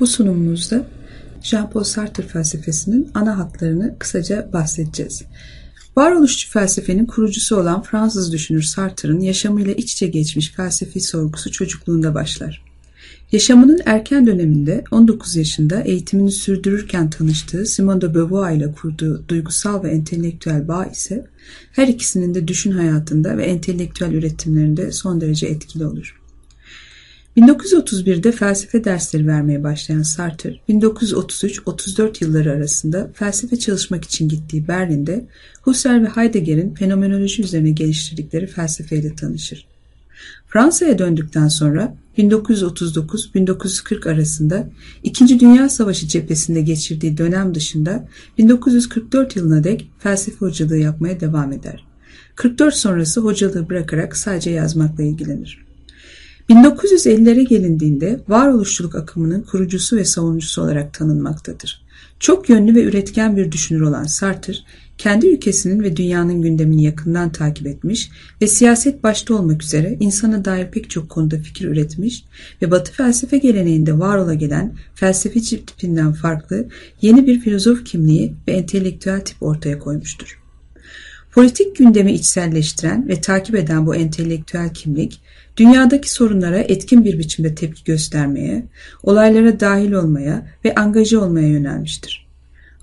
Bu sunumumuzda Jean-Paul Sartre felsefesinin ana hatlarını kısaca bahsedeceğiz. Varoluşçu felsefenin kurucusu olan Fransız düşünür Sartre'ın yaşamıyla iç içe geçmiş felsefi sorgusu çocukluğunda başlar. Yaşamının erken döneminde 19 yaşında eğitimini sürdürürken tanıştığı Simone de Beauvoir ile kurduğu duygusal ve entelektüel bağ ise her ikisinin de düşün hayatında ve entelektüel üretimlerinde son derece etkili olur. 1931'de felsefe dersleri vermeye başlayan Sartre, 1933-34 yılları arasında felsefe çalışmak için gittiği Berlin'de Husserl ve Heidegger'in fenomenoloji üzerine geliştirdikleri felsefeyle tanışır. Fransa'ya döndükten sonra 1939-1940 arasında İkinci Dünya Savaşı cephesinde geçirdiği dönem dışında 1944 yılına dek felsefe hocalığı yapmaya devam eder. 44 sonrası hocalığı bırakarak sadece yazmakla ilgilenir. 1950'lere gelindiğinde varoluşçuluk akımının kurucusu ve savunucusu olarak tanınmaktadır. Çok yönlü ve üretken bir düşünür olan Sartre, kendi ülkesinin ve dünyanın gündemini yakından takip etmiş ve siyaset başta olmak üzere insana dair pek çok konuda fikir üretmiş ve Batı felsefe geleneğinde var ola gelen felsefeci tipinden farklı yeni bir filozof kimliği ve entelektüel tip ortaya koymuştur. Politik gündemi içselleştiren ve takip eden bu entelektüel kimlik, dünyadaki sorunlara etkin bir biçimde tepki göstermeye, olaylara dahil olmaya ve angaje olmaya yönelmiştir.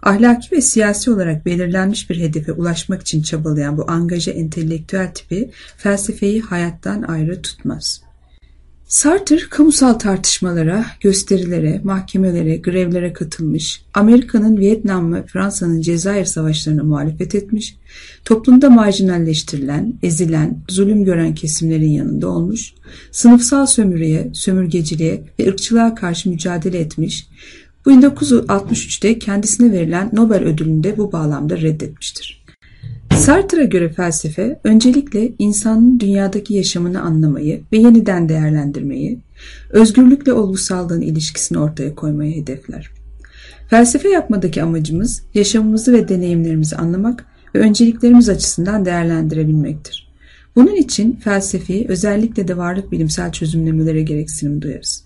Ahlaki ve siyasi olarak belirlenmiş bir hedefe ulaşmak için çabalayan bu angaje entelektüel tipi felsefeyi hayattan ayrı tutmaz. Sartre kamusal tartışmalara, gösterilere, mahkemelere, grevlere katılmış, Amerika'nın Vietnam ve Fransa'nın Cezayir savaşlarına muhalefet etmiş, toplumda marjinalleştirilen, ezilen, zulüm gören kesimlerin yanında olmuş, sınıfsal sömürüye, sömürgeciliğe ve ırkçılığa karşı mücadele etmiş, bu 1963'te kendisine verilen Nobel ödülünü de bu bağlamda reddetmiştir. Sartre'a göre felsefe öncelikle insanın dünyadaki yaşamını anlamayı ve yeniden değerlendirmeyi, özgürlükle olgusallığın ilişkisini ortaya koymayı hedefler. Felsefe yapmadaki amacımız yaşamımızı ve deneyimlerimizi anlamak ve önceliklerimiz açısından değerlendirebilmektir. Bunun için felsefeyi özellikle de varlık bilimsel çözümlemelere gereksinim duyarız.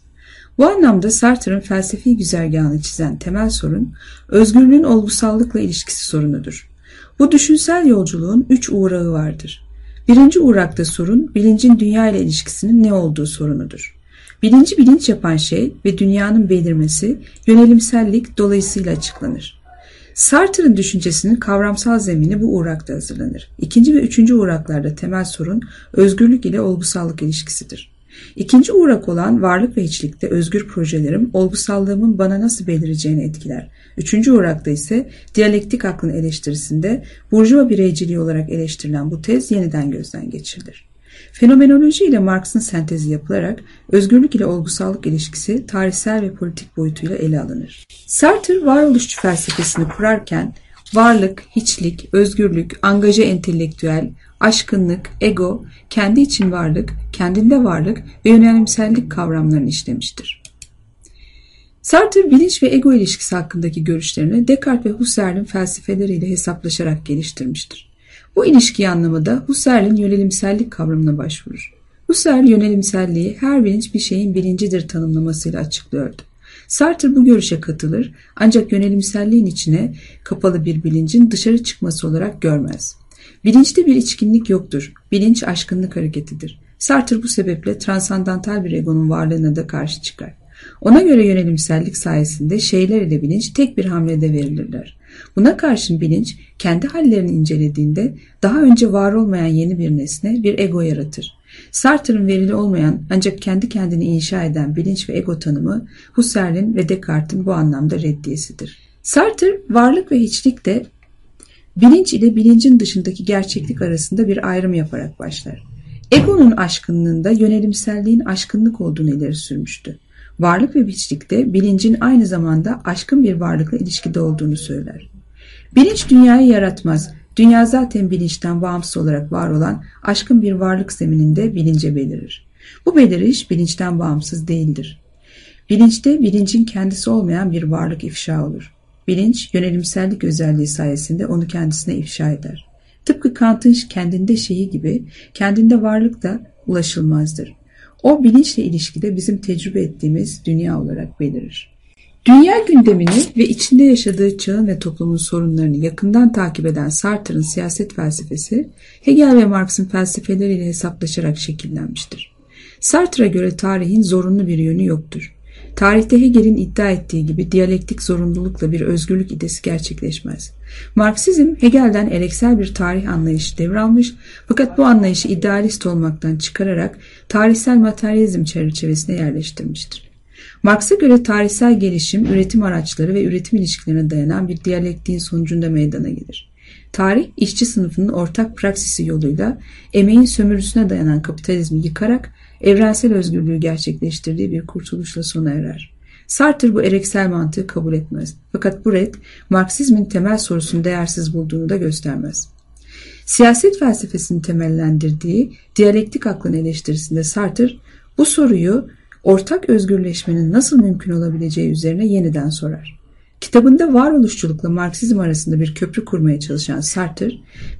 Bu anlamda Sartre'ın felsefi güzergahını çizen temel sorun, özgürlüğün olgusallıkla ilişkisi sorunudur. Bu düşünsel yolculuğun üç uğrağı vardır. Birinci uğrakta sorun, bilincin dünya ile ilişkisinin ne olduğu sorunudur. Bilinci bilinç yapan şey ve dünyanın belirmesi, yönelimsellik dolayısıyla açıklanır. Sartre'ın düşüncesinin kavramsal zemini bu uğrakta hazırlanır. İkinci ve üçüncü uğraklarda temel sorun, özgürlük ile olgusallık ilişkisidir. İkinci uğrak olan varlık ve hiçlikte özgür projelerim olgusallığımın bana nasıl belireceğini etkiler. Üçüncü uğrakta ise diyalektik aklın eleştirisinde burjuva bireyciliği olarak eleştirilen bu tez yeniden gözden geçirilir. Fenomenoloji ile Marx'ın sentezi yapılarak özgürlük ile olgusallık ilişkisi tarihsel ve politik boyutuyla ele alınır. Sartre varoluşçu felsefesini kurarken varlık, hiçlik, özgürlük, angaje entelektüel, aşkınlık, ego, kendi için varlık, kendinde varlık ve yönelimsellik kavramlarını işlemiştir. Sartre bilinç ve ego ilişkisi hakkındaki görüşlerini Descartes ve Husserl'in felsefeleriyle hesaplaşarak geliştirmiştir. Bu ilişkiyi anlamada Husserl'in yönelimsellik kavramına başvurur. Husserl yönelimselliği her bilinç bir şeyin bilincidir tanımlamasıyla açıklıyordu. Sartre bu görüşe katılır ancak yönelimselliğin içine kapalı bir bilincin dışarı çıkması olarak görmez. Bilinçte bir içkinlik yoktur. Bilinç aşkınlık hareketidir. Sartre bu sebeple transandantal bir egonun varlığına da karşı çıkar. Ona göre yönelimsellik sayesinde şeyler ile bilinç tek bir hamlede verilirler. Buna karşın bilinç kendi hallerini incelediğinde daha önce var olmayan yeni bir nesne bir ego yaratır. Sartre'ın verili olmayan ancak kendi kendini inşa eden bilinç ve ego tanımı Husserl'in ve Descartes'in bu anlamda reddiyesidir. Sartre varlık ve hiçlik de bilinç ile bilincin dışındaki gerçeklik arasında bir ayrım yaparak başlar. Egonun aşkınlığında yönelimselliğin aşkınlık olduğunu ileri sürmüştü. Varlık ve hiçlikte bilincin aynı zamanda aşkın bir varlıkla ilişkide olduğunu söyler. Bilinç dünyayı yaratmaz. Dünya zaten bilinçten bağımsız olarak var olan aşkın bir varlık zemininde bilince belirir. Bu beliriş bilinçten bağımsız değildir. Bilinçte bilincin kendisi olmayan bir varlık ifşa olur. Bilinç yönelimsellik özelliği sayesinde onu kendisine ifşa eder. Tıpkı Kant'ın kendinde şeyi gibi kendinde varlık da ulaşılmazdır. O bilinçle ilişkide bizim tecrübe ettiğimiz dünya olarak belirir. Dünya gündemini ve içinde yaşadığı çağın ve toplumun sorunlarını yakından takip eden Sartre'ın siyaset felsefesi, Hegel ve Marx'ın felsefeleriyle hesaplaşarak şekillenmiştir. Sartre'a göre tarihin zorunlu bir yönü yoktur. Tarihte Hegel'in iddia ettiği gibi diyalektik zorunlulukla bir özgürlük idesi gerçekleşmez. Marksizm Hegel'den eleksel bir tarih anlayışı devralmış fakat bu anlayışı idealist olmaktan çıkararak tarihsel materyalizm çerçevesine yerleştirmiştir. Marx'a göre tarihsel gelişim, üretim araçları ve üretim ilişkilerine dayanan bir diyalektiğin sonucunda meydana gelir. Tarih, işçi sınıfının ortak praksisi yoluyla emeğin sömürüsüne dayanan kapitalizmi yıkarak evrensel özgürlüğü gerçekleştirdiği bir kurtuluşla sona erer. Sartre bu ereksel mantığı kabul etmez. Fakat bu red, Marksizmin temel sorusunu değersiz bulduğunu da göstermez. Siyaset felsefesini temellendirdiği diyalektik aklın eleştirisinde Sartre bu soruyu ortak özgürleşmenin nasıl mümkün olabileceği üzerine yeniden sorar. Kitabında varoluşçulukla Marksizm arasında bir köprü kurmaya çalışan Sartre,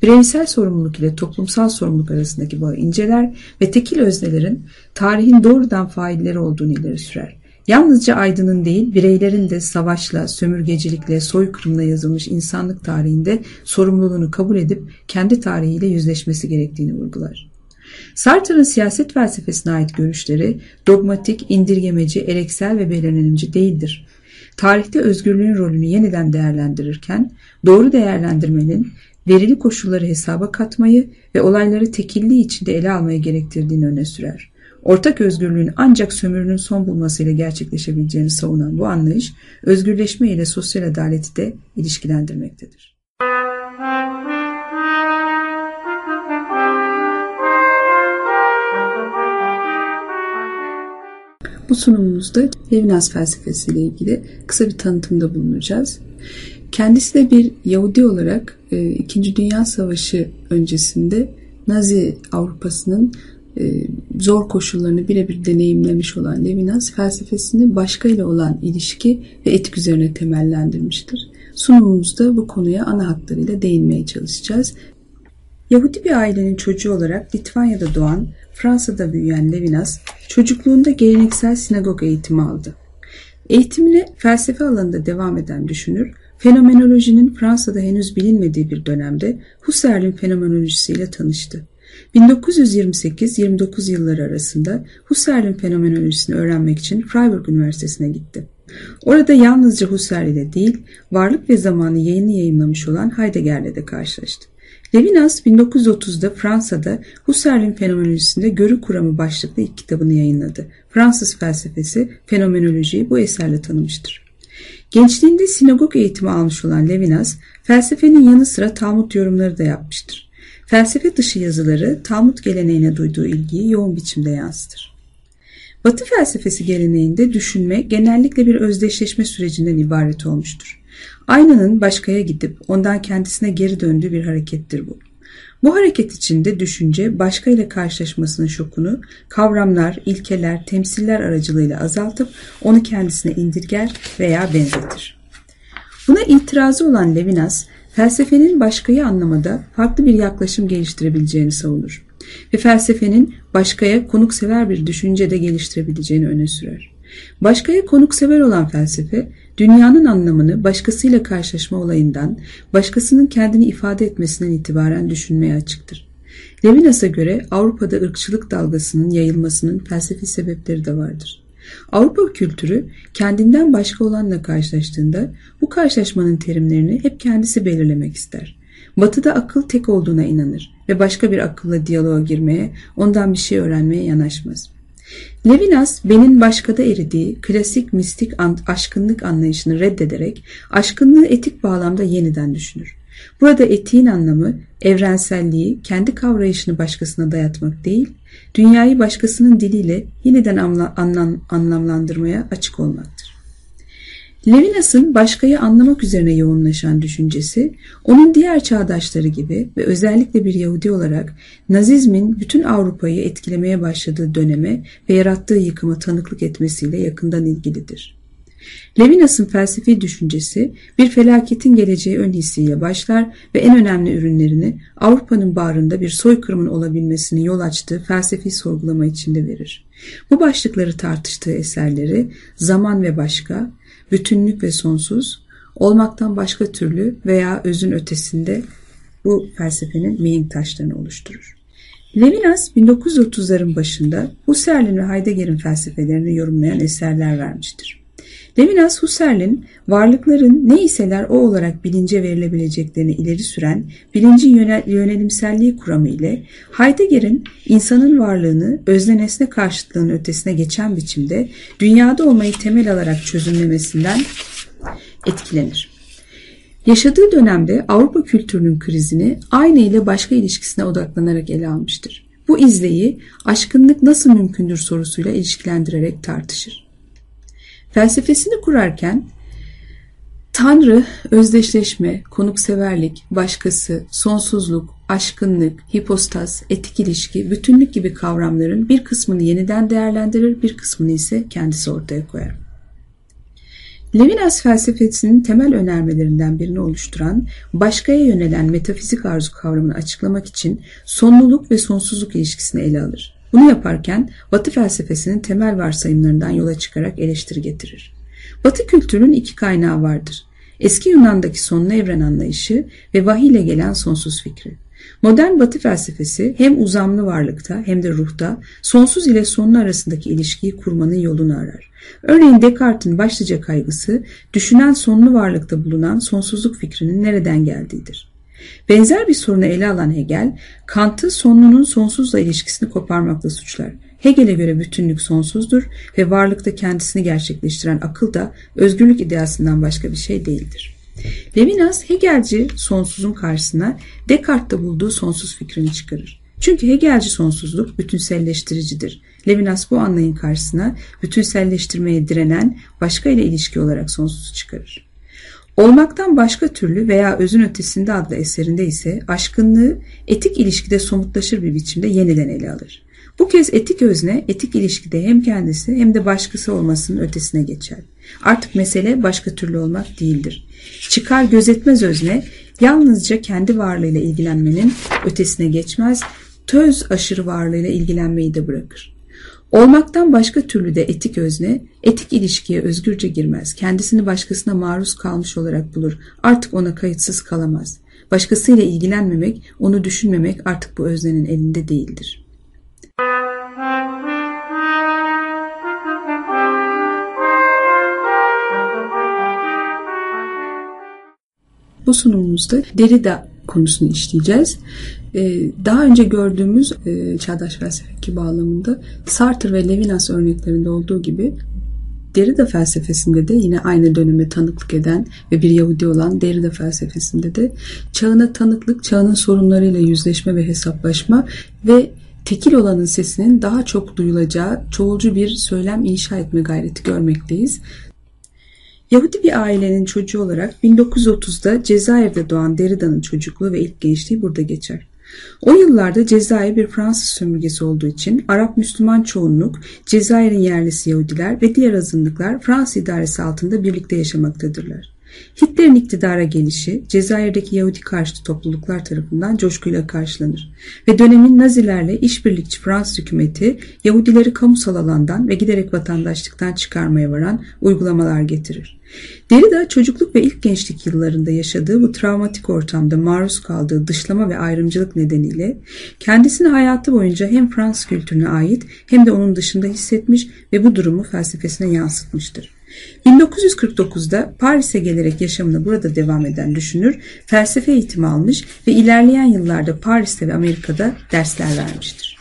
bireysel sorumluluk ile toplumsal sorumluluk arasındaki bağı inceler ve tekil öznelerin tarihin doğrudan failleri olduğunu ileri sürer. Yalnızca aydının değil, bireylerin de savaşla, sömürgecilikle, soykırımla yazılmış insanlık tarihinde sorumluluğunu kabul edip kendi tarihiyle yüzleşmesi gerektiğini vurgular. Sartre'ın siyaset felsefesine ait görüşleri dogmatik, indirgemeci, ereksel ve belirlenimci değildir. Tarihte özgürlüğün rolünü yeniden değerlendirirken doğru değerlendirmenin verili koşulları hesaba katmayı ve olayları tekilliği içinde ele almayı gerektirdiğini öne sürer. Ortak özgürlüğün ancak sömürünün son bulmasıyla gerçekleşebileceğini savunan bu anlayış, özgürleşme ile sosyal adaleti de ilişkilendirmektedir. Bu sunumumuzda Levinas felsefesiyle ilgili kısa bir tanıtımda bulunacağız. Kendisi de bir Yahudi olarak e, İkinci Dünya Savaşı öncesinde Nazi Avrupa'sının e, zor koşullarını birebir deneyimlemiş olan Levinas felsefesini başka ile olan ilişki ve etik üzerine temellendirmiştir. Sunumumuzda bu konuya ana hatlarıyla değinmeye çalışacağız. Yahudi bir ailenin çocuğu olarak Litvanya'da doğan, Fransa'da büyüyen Levinas, çocukluğunda geleneksel sinagog eğitimi aldı. Eğitimine felsefe alanında devam eden düşünür, fenomenolojinin Fransa'da henüz bilinmediği bir dönemde Husserl'in fenomenolojisiyle tanıştı. 1928-29 yılları arasında Husserl'in fenomenolojisini öğrenmek için Freiburg Üniversitesi'ne gitti. Orada yalnızca Husserl ile değil, Varlık ve Zamanı yayını yayımlamış olan Heidegger'le de karşılaştı. Levinas 1930'da Fransa'da Husserl'in fenomenolojisinde görü kuramı başlıklı ilk kitabını yayınladı. Fransız felsefesi fenomenolojiyi bu eserle tanımıştır. Gençliğinde sinagog eğitimi almış olan Levinas, felsefenin yanı sıra Talmud yorumları da yapmıştır. Felsefe dışı yazıları Talmud geleneğine duyduğu ilgiyi yoğun biçimde yansıtır. Batı felsefesi geleneğinde düşünme genellikle bir özdeşleşme sürecinden ibaret olmuştur. Aynanın başkaya gidip ondan kendisine geri döndüğü bir harekettir bu. Bu hareket içinde düşünce başka ile karşılaşmasının şokunu kavramlar, ilkeler, temsiller aracılığıyla azaltıp onu kendisine indirger veya benzetir. Buna itirazı olan Levinas, felsefenin başkayı anlamada farklı bir yaklaşım geliştirebileceğini savunur ve felsefenin başkaya konuksever bir düşünce de geliştirebileceğini öne sürer. Başkaya konuksever olan felsefe, dünyanın anlamını başkasıyla karşılaşma olayından, başkasının kendini ifade etmesinden itibaren düşünmeye açıktır. Levinas'a göre Avrupa'da ırkçılık dalgasının yayılmasının felsefi sebepleri de vardır. Avrupa kültürü kendinden başka olanla karşılaştığında bu karşılaşmanın terimlerini hep kendisi belirlemek ister. Batı'da akıl tek olduğuna inanır ve başka bir akılla diyaloğa girmeye, ondan bir şey öğrenmeye yanaşmaz. Levinas, benin başkada eridiği klasik mistik aşkınlık anlayışını reddederek aşkınlığı etik bağlamda yeniden düşünür. Burada etiğin anlamı evrenselliği kendi kavrayışını başkasına dayatmak değil, dünyayı başkasının diliyle yeniden anlam, anlamlandırmaya açık olmaktır. Levinas'ın başkayı anlamak üzerine yoğunlaşan düşüncesi, onun diğer çağdaşları gibi ve özellikle bir Yahudi olarak Nazizmin bütün Avrupa'yı etkilemeye başladığı döneme ve yarattığı yıkıma tanıklık etmesiyle yakından ilgilidir. Levinas'ın felsefi düşüncesi bir felaketin geleceği ön hissiyle başlar ve en önemli ürünlerini Avrupa'nın bağrında bir soykırımın olabilmesini yol açtığı felsefi sorgulama içinde verir. Bu başlıkları tartıştığı eserleri Zaman ve Başka, bütünlük ve sonsuz, olmaktan başka türlü veya özün ötesinde bu felsefenin mihenk taşlarını oluşturur. Levinas 1930'ların başında Husserl'in ve Heidegger'in felsefelerini yorumlayan eserler vermiştir. Levinas Husserl'in varlıkların ne iseler o olarak bilince verilebileceklerini ileri süren bilinci yönel, yönelimselliği kuramı ile Heidegger'in insanın varlığını özne nesne karşıtlığının ötesine geçen biçimde dünyada olmayı temel alarak çözümlemesinden etkilenir. Yaşadığı dönemde Avrupa kültürünün krizini aynı ile başka ilişkisine odaklanarak ele almıştır. Bu izleyi aşkınlık nasıl mümkündür sorusuyla ilişkilendirerek tartışır. Felsefesini kurarken Tanrı, özdeşleşme, konukseverlik, başkası, sonsuzluk, aşkınlık, hipostas, etik ilişki, bütünlük gibi kavramların bir kısmını yeniden değerlendirir, bir kısmını ise kendisi ortaya koyar. Levinas felsefesinin temel önermelerinden birini oluşturan başkaya yönelen metafizik arzu kavramını açıklamak için sonluluk ve sonsuzluk ilişkisini ele alır. Bunu yaparken Batı felsefesinin temel varsayımlarından yola çıkarak eleştiri getirir. Batı kültürünün iki kaynağı vardır. Eski Yunan'daki sonlu evren anlayışı ve vahiy ile gelen sonsuz fikri. Modern Batı felsefesi hem uzamlı varlıkta hem de ruhta sonsuz ile sonlu arasındaki ilişkiyi kurmanın yolunu arar. Örneğin Descartes'in başlıca kaygısı düşünen sonlu varlıkta bulunan sonsuzluk fikrinin nereden geldiğidir. Benzer bir sorunu ele alan Hegel, Kant'ı sonlunun sonsuzla ilişkisini koparmakla suçlar. Hegel'e göre bütünlük sonsuzdur ve varlıkta kendisini gerçekleştiren akıl da özgürlük ideasından başka bir şey değildir. Levinas Hegelci sonsuzun karşısına Descartes'te bulduğu sonsuz fikrini çıkarır. Çünkü Hegelci sonsuzluk bütünselleştiricidir. Levinas bu anlayın karşısına bütünselleştirmeye direnen başka ile ilişki olarak sonsuzu çıkarır. Olmaktan başka türlü veya özün ötesinde adlı eserinde ise aşkınlığı etik ilişkide somutlaşır bir biçimde yeniden ele alır. Bu kez etik özne, etik ilişkide hem kendisi hem de başkası olmasının ötesine geçer. Artık mesele başka türlü olmak değildir. Çıkar gözetmez özne, yalnızca kendi varlığıyla ilgilenmenin ötesine geçmez, töz aşırı varlığıyla ilgilenmeyi de bırakır. Olmaktan başka türlü de etik özne, etik ilişkiye özgürce girmez. Kendisini başkasına maruz kalmış olarak bulur. Artık ona kayıtsız kalamaz. Başkasıyla ilgilenmemek, onu düşünmemek artık bu öznenin elinde değildir. Bu sunumumuzda Derrida konusunu işleyeceğiz. Ee, daha önce gördüğümüz e, çağdaş felsefeki bağlamında Sartre ve Levinas örneklerinde olduğu gibi Derrida felsefesinde de yine aynı döneme tanıklık eden ve bir Yahudi olan Derrida felsefesinde de çağına tanıklık, çağının sorunlarıyla yüzleşme ve hesaplaşma ve tekil olanın sesinin daha çok duyulacağı çoğulcu bir söylem inşa etme gayreti görmekteyiz. Yahudi bir ailenin çocuğu olarak 1930'da Cezayir'de doğan Derrida'nın çocukluğu ve ilk gençliği burada geçer. O yıllarda Cezayir bir Fransız sömürgesi olduğu için Arap Müslüman çoğunluk, Cezayir'in yerlisi Yahudiler ve diğer azınlıklar Fransız idaresi altında birlikte yaşamaktadırlar. Hitler'in iktidara gelişi Cezayir'deki Yahudi karşıtı topluluklar tarafından coşkuyla karşılanır ve dönemin Nazilerle işbirlikçi Fransız hükümeti Yahudileri kamusal alandan ve giderek vatandaşlıktan çıkarmaya varan uygulamalar getirir. Derrida çocukluk ve ilk gençlik yıllarında yaşadığı bu travmatik ortamda maruz kaldığı dışlama ve ayrımcılık nedeniyle kendisini hayatı boyunca hem Fransız kültürüne ait hem de onun dışında hissetmiş ve bu durumu felsefesine yansıtmıştır. 1949'da Paris'e gelerek yaşamını burada devam eden düşünür, felsefe eğitimi almış ve ilerleyen yıllarda Paris'te ve Amerika'da dersler vermiştir.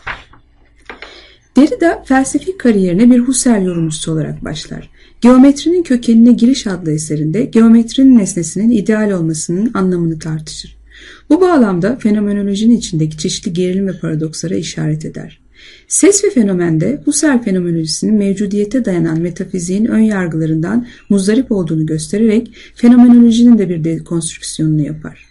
Derrida felsefi kariyerine bir Husserl yorumcusu olarak başlar. Geometrinin kökenine giriş adlı eserinde geometrinin nesnesinin ideal olmasının anlamını tartışır. Bu bağlamda fenomenolojinin içindeki çeşitli gerilim ve paradokslara işaret eder. Ses ve fenomende Husserl fenomenolojisinin mevcudiyete dayanan metafiziğin ön yargılarından muzdarip olduğunu göstererek fenomenolojinin de bir dekonstrüksiyonunu yapar.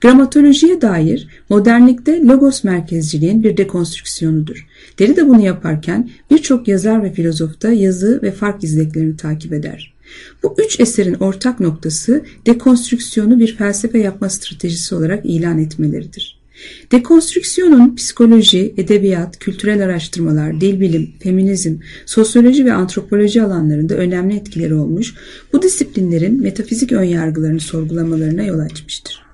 Gramatolojiye dair modernlikte logos merkezciliğin bir dekonstrüksiyonudur. Derrida bunu yaparken birçok yazar ve filozof da yazı ve fark izleklerini takip eder. Bu üç eserin ortak noktası dekonstrüksiyonu bir felsefe yapma stratejisi olarak ilan etmeleridir. Dekonstrüksiyonun psikoloji, edebiyat, kültürel araştırmalar, dil bilim, feminizm, sosyoloji ve antropoloji alanlarında önemli etkileri olmuş, bu disiplinlerin metafizik önyargılarını sorgulamalarına yol açmıştır.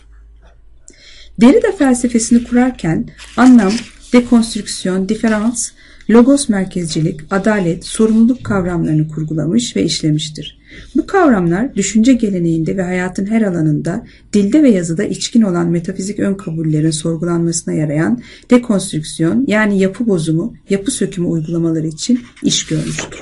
Derrida felsefesini kurarken anlam, dekonstrüksiyon, diferans, logos merkezcilik, adalet, sorumluluk kavramlarını kurgulamış ve işlemiştir. Bu kavramlar düşünce geleneğinde ve hayatın her alanında dilde ve yazıda içkin olan metafizik ön kabullerin sorgulanmasına yarayan dekonstrüksiyon yani yapı bozumu, yapı sökümü uygulamaları için iş görmüştür.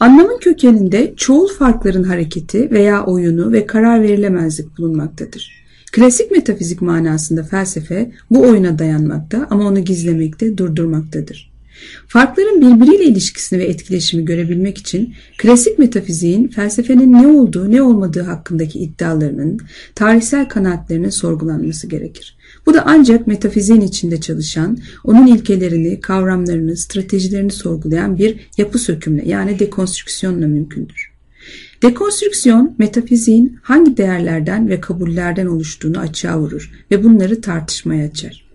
Anlamın kökeninde çoğul farkların hareketi veya oyunu ve karar verilemezlik bulunmaktadır. Klasik metafizik manasında felsefe bu oyuna dayanmakta ama onu gizlemekte, durdurmaktadır. Farkların birbiriyle ilişkisini ve etkileşimi görebilmek için klasik metafiziğin felsefenin ne olduğu ne olmadığı hakkındaki iddialarının, tarihsel kanaatlerinin sorgulanması gerekir. Bu da ancak metafiziğin içinde çalışan, onun ilkelerini, kavramlarını, stratejilerini sorgulayan bir yapı sökümle yani dekonstrüksiyonla mümkündür. Dekonstrüksiyon, metafiziğin hangi değerlerden ve kabullerden oluştuğunu açığa vurur ve bunları tartışmaya açar.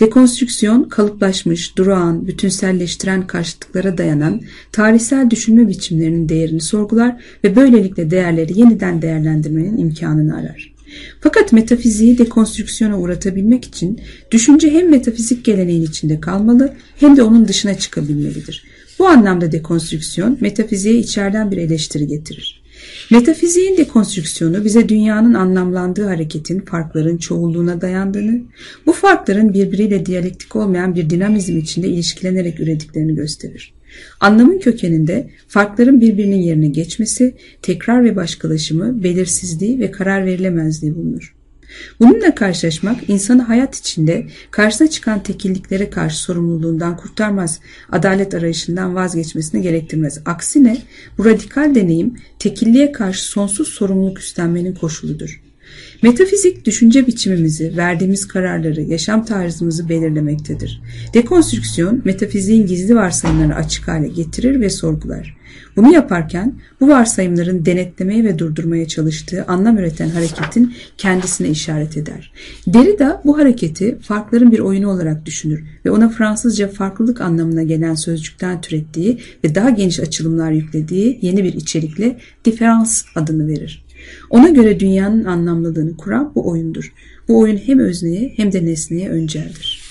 Dekonstrüksiyon, kalıplaşmış, durağan, bütünselleştiren karşıtlıklara dayanan tarihsel düşünme biçimlerinin değerini sorgular ve böylelikle değerleri yeniden değerlendirmenin imkanını arar. Fakat metafiziği dekonstrüksiyona uğratabilmek için düşünce hem metafizik geleneğin içinde kalmalı hem de onun dışına çıkabilmelidir. Bu anlamda dekonstrüksiyon metafiziğe içeriden bir eleştiri getirir. Metafiziğin dekonstrüksiyonu bize dünyanın anlamlandığı hareketin farkların çoğulluğuna dayandığını, bu farkların birbiriyle diyalektik olmayan bir dinamizm içinde ilişkilenerek ürediklerini gösterir. Anlamın kökeninde farkların birbirinin yerine geçmesi, tekrar ve başkalaşımı, belirsizliği ve karar verilemezliği bulunur. Bununla karşılaşmak insanı hayat içinde karşısına çıkan tekilliklere karşı sorumluluğundan kurtarmaz, adalet arayışından vazgeçmesini gerektirmez. Aksine bu radikal deneyim tekilliğe karşı sonsuz sorumluluk üstlenmenin koşuludur. Metafizik düşünce biçimimizi, verdiğimiz kararları, yaşam tarzımızı belirlemektedir. Dekonstrüksiyon metafiziğin gizli varsayımlarını açık hale getirir ve sorgular. Bunu yaparken bu varsayımların denetlemeye ve durdurmaya çalıştığı anlam üreten hareketin kendisine işaret eder. Derrida bu hareketi farkların bir oyunu olarak düşünür ve ona Fransızca farklılık anlamına gelen sözcükten türettiği ve daha geniş açılımlar yüklediği yeni bir içerikle diferans adını verir. Ona göre dünyanın anlamlılığını kuran bu oyundur. Bu oyun hem özneye hem de nesneye önceldir.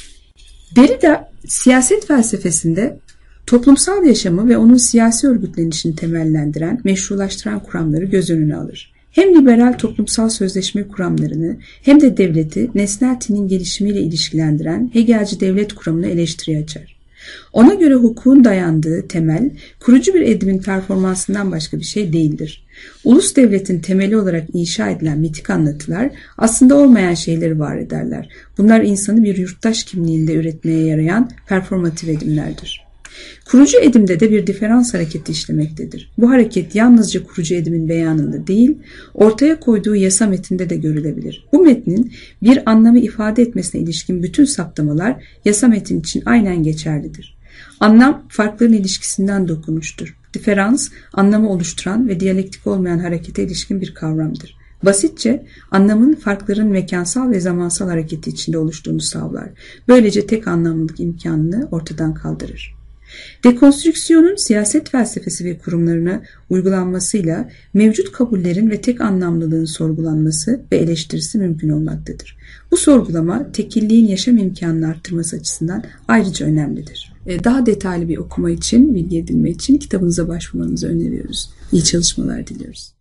Derrida siyaset felsefesinde toplumsal yaşamı ve onun siyasi örgütlenişini temellendiren, meşrulaştıran kuramları göz önüne alır. Hem liberal toplumsal sözleşme kuramlarını hem de devleti nesnel tinin gelişimiyle ilişkilendiren Hegelci devlet kuramını eleştiriye açar. Ona göre hukukun dayandığı temel, kurucu bir edimin performansından başka bir şey değildir. Ulus devletin temeli olarak inşa edilen mitik anlatılar aslında olmayan şeyleri var ederler. Bunlar insanı bir yurttaş kimliğinde üretmeye yarayan performatif edimlerdir. Kurucu edimde de bir diferans hareketi işlemektedir. Bu hareket yalnızca kurucu edimin beyanında değil, ortaya koyduğu yasa metinde de görülebilir. Bu metnin bir anlamı ifade etmesine ilişkin bütün saptamalar yasa metin için aynen geçerlidir. Anlam farkların ilişkisinden dokunmuştur. Diferans, anlamı oluşturan ve diyalektik olmayan harekete ilişkin bir kavramdır. Basitçe anlamın farkların mekansal ve zamansal hareketi içinde oluştuğunu sağlar. Böylece tek anlamlılık imkanını ortadan kaldırır. Dekonstrüksiyonun siyaset felsefesi ve kurumlarına uygulanmasıyla mevcut kabullerin ve tek anlamlılığın sorgulanması ve eleştirisi mümkün olmaktadır. Bu sorgulama tekilliğin yaşam imkanını arttırması açısından ayrıca önemlidir. E, daha detaylı bir okuma için, bilgi edinme için kitabınıza başvurmanızı öneriyoruz. İyi çalışmalar diliyoruz.